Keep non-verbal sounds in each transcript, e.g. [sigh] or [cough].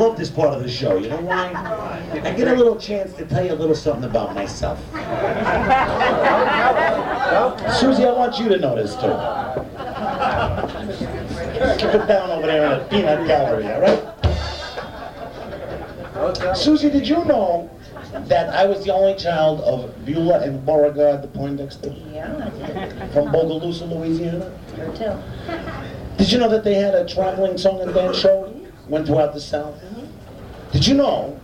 love this part of the show. You know why? I get a little chance to tell you a little something about myself. Susie, I want you to know this too. Keep it down over there in the peanut gallery, all right? Susie, did you know that I was the only child of Beulah and Beauregard the Poindexter Yeah, from Bogalusa, Louisiana? Her too. Did you know that they had a traveling song and dance show? Went throughout the South? Did you know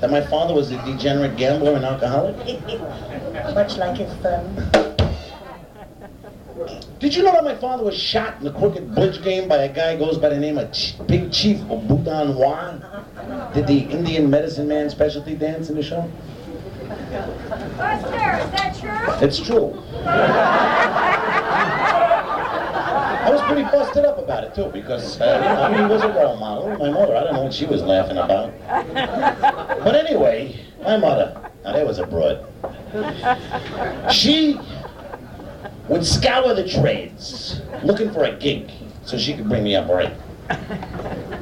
that my father was a degenerate gambler and alcoholic? [laughs] Much like his son. Did you know that my father was shot in the crooked bridge game by a guy who goes by the name of Ch- Big Chief Boudin Hua? Did the Indian medicine man specialty dance in the show? Buster, is that true? It's true. [laughs] I was pretty busted up about it too because uh, you know, he was a role model. My mother, I don't know what she was laughing about. But anyway, my mother, now there was a broad. She would scour the trades looking for a gig so she could bring me up right.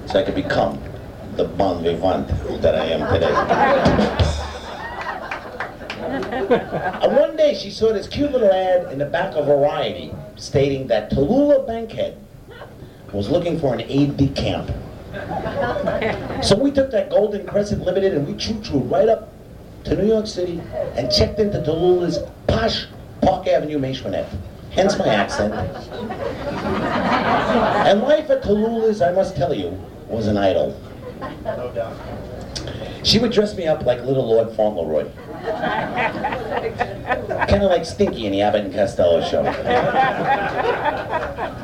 So I could become the bon vivant that I am today. And one day she saw this cute little ad in the back of Variety stating that Tallulah Bankhead was looking for an aide de camp. So we took that Golden Crescent Limited and we choo-choo right up to New York City and checked into Tallulah's posh Park Avenue maisonette. Hence my accent. And life at Tallulah's, I must tell you, was an idyll. No doubt. She would dress me up like little Lord Fauntleroy. Kind of like Stinky in the Abbott and Costello show.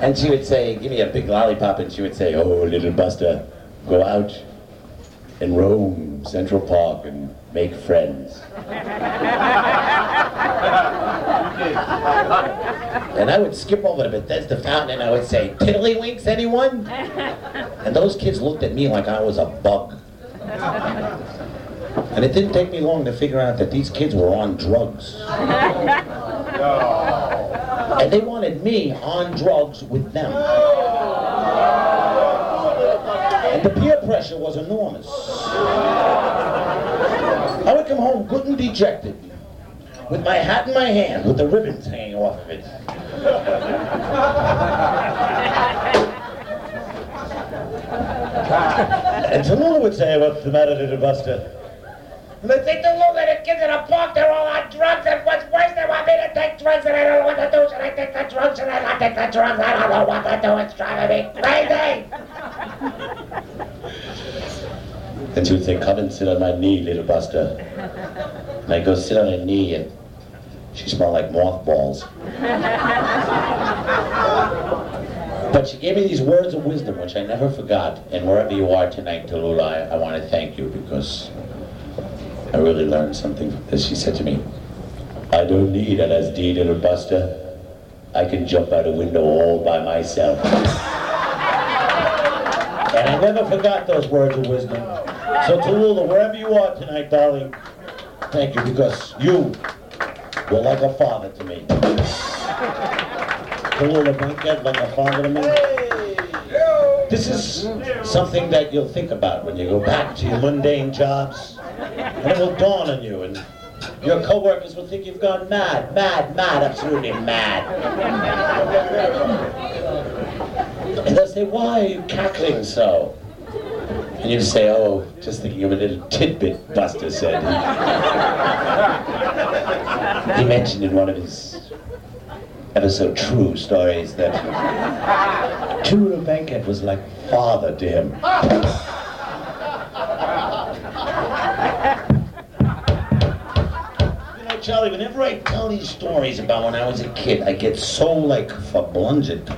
and she would say, give me a big lollipop, and she would say, oh, little Buster, go out and roam Central Park and make friends. and I would skip over to Bethesda Fountain and I would say, tiddlywinks, anyone? And those kids looked at me like I was a bug. And it didn't take me long to figure out that these kids were on drugs. [laughs] And they wanted me on drugs with them. And the peer pressure was enormous. I would come home good and dejected, with my hat in my hand, with the ribbons hanging off of it. [laughs] And Tallulah would say, what's the matter, little Buster? And they think the at the kids in the park, they're all on drugs, and what's worse, they want me to take drugs, and I don't know what to do. Should I take the drugs? Should I not take the drugs? I don't know what to do. It's driving me crazy. and she would say, come and sit on my knee, little Buster. And I go sit on her knee, and she smelled like mothballs. But she gave me these words of wisdom, which I never forgot. And wherever you are tonight, Tallulah, I, I want to thank you because I really learned something from this. She said to me, I don't need an LSD, little Buster. I can jump out a window all by myself. and I never forgot those words of wisdom. So Tallulah, wherever you are tonight, darling, thank you because you were like a father to me. Tallulah Bankhead, like a father to me. This is something that you'll think about when you go back to your mundane jobs. And it will dawn on you, and your coworkers will think you've gone mad, mad, mad, absolutely mad. And they'll say, why are you cackling so? And you say, oh, just thinking of a little tidbit Buster said. He mentioned in one of his ever so true stories that Tallulah Bankhead was like father to him. Charlie, whenever I tell these stories about when I was a kid, I get so like verblunget.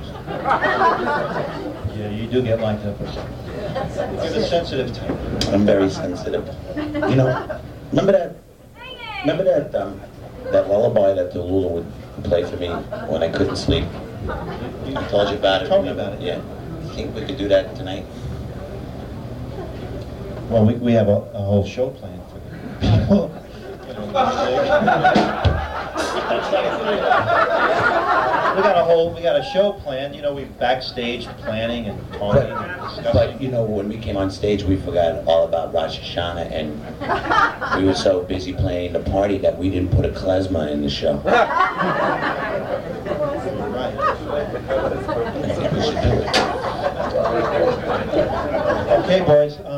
Yeah, you do get like that. You're a sensitive type. I'm very sensitive. You know, remember that? Remember that um, that lullaby that Tallulah would play for me when I couldn't sleep? I told you about it. Told me about it. Yeah. Think we could do that tonight? Well, we, we have a, a whole show planned for the [laughs] people. We got a whole, we got a show planned, you know, we backstage planning and talking and But, but you know, when we came on stage, we forgot all about Rosh Hashanah, and we were so busy playing the party that we didn't put a klezmer in the show. [laughs] Right. I think we should do it. Okay, boys, um,